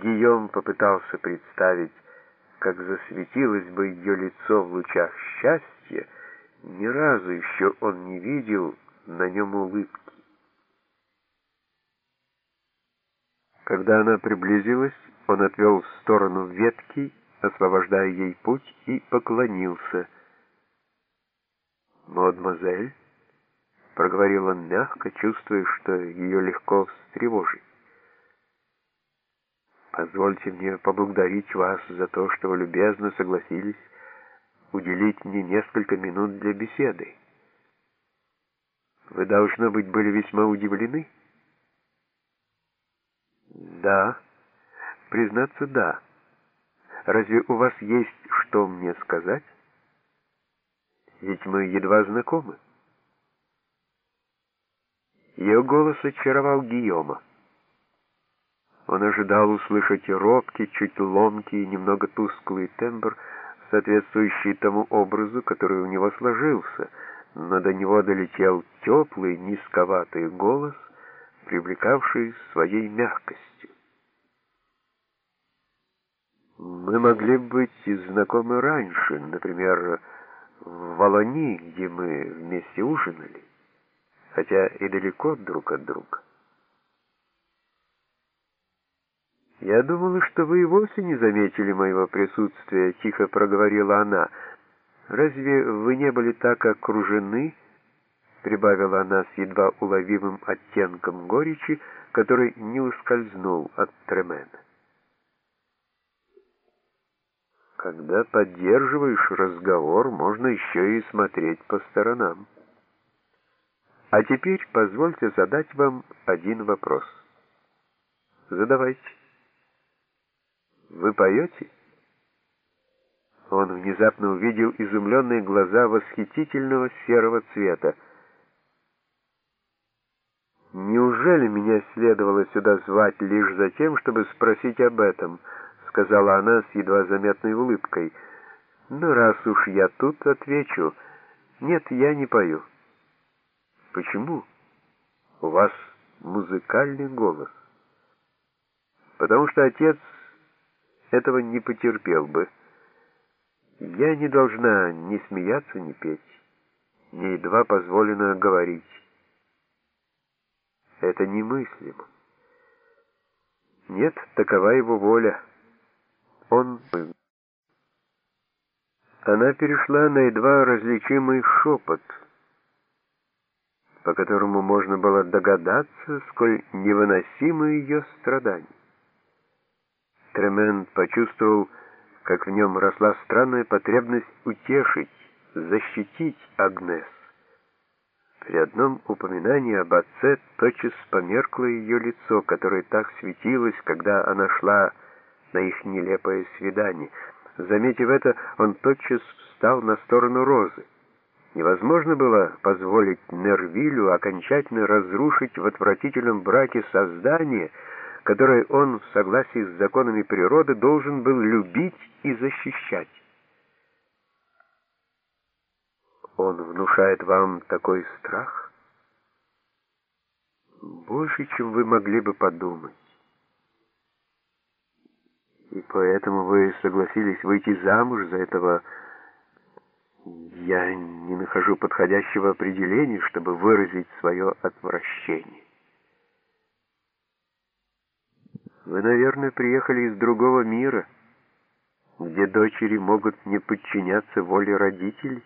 Гийом попытался представить, как засветилось бы ее лицо в лучах счастья, ни разу еще он не видел на нем улыбки. Когда она приблизилась, он отвел в сторону ветки, освобождая ей путь, и поклонился. «Мадемуазель», — проговорил он мягко, чувствуя, что ее легко встревожить. «Позвольте мне поблагодарить вас за то, что вы любезно согласились уделить мне несколько минут для беседы. Вы, должно быть, были весьма удивлены?» Да. Признаться, да. Разве у вас есть что мне сказать? Ведь мы едва знакомы. Ее голос очаровал Гийома. Он ожидал услышать робкий, чуть ломкий, немного тусклый тембр, соответствующий тому образу, который у него сложился, но до него долетел теплый, низковатый голос, привлекавший своей мягкостью. Мы могли быть знакомы раньше, например, в Волони, где мы вместе ужинали, хотя и далеко друг от друга. «Я думала, что вы и вовсе не заметили моего присутствия», — тихо проговорила она. «Разве вы не были так окружены?» прибавила она с едва уловимым оттенком горечи, который не ускользнул от Тремена. Когда поддерживаешь разговор, можно еще и смотреть по сторонам. А теперь позвольте задать вам один вопрос. Задавайте. Вы поете? Он внезапно увидел изумленные глаза восхитительного серого цвета. «Неужели меня следовало сюда звать лишь за тем, чтобы спросить об этом?» — сказала она с едва заметной улыбкой. «Ну, раз уж я тут, отвечу. Нет, я не пою». «Почему? У вас музыкальный голос». «Потому что отец этого не потерпел бы. Я не должна ни смеяться, ни петь. Мне едва позволено говорить». Это немыслимо. Нет, такова его воля. Он... Она перешла на едва различимый шепот, по которому можно было догадаться, сколь невыносимы ее страдания. Тремен почувствовал, как в нем росла странная потребность утешить, защитить Агнес. При одном упоминании об отце тотчас померкло ее лицо, которое так светилось, когда она шла на их нелепое свидание. Заметив это, он тотчас встал на сторону Розы. Невозможно было позволить Нервилю окончательно разрушить в отвратительном браке создание, которое он в согласии с законами природы должен был любить и защищать. Он внушает вам такой страх? Больше, чем вы могли бы подумать. И поэтому вы согласились выйти замуж за этого... Я не нахожу подходящего определения, чтобы выразить свое отвращение. Вы, наверное, приехали из другого мира, где дочери могут не подчиняться воле родителей.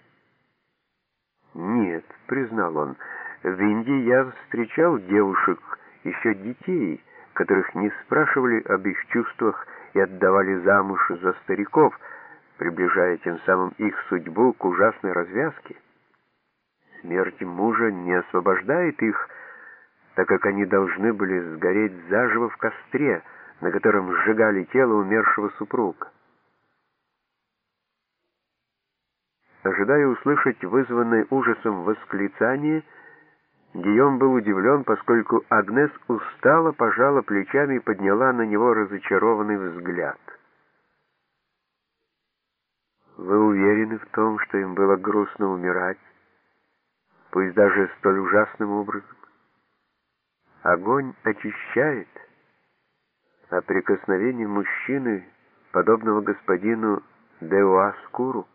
«Нет», — признал он, — «в Индии я встречал девушек, еще детей, которых не спрашивали об их чувствах и отдавали замуж за стариков, приближая тем самым их судьбу к ужасной развязке. Смерть мужа не освобождает их, так как они должны были сгореть заживо в костре, на котором сжигали тело умершего супруга. Ожидая услышать вызванное ужасом восклицание, Гийом был удивлен, поскольку Агнес устало пожала плечами и подняла на него разочарованный взгляд. «Вы уверены в том, что им было грустно умирать, пусть даже столь ужасным образом? Огонь очищает, о прикосновении мужчины, подобного господину Деуаскуру,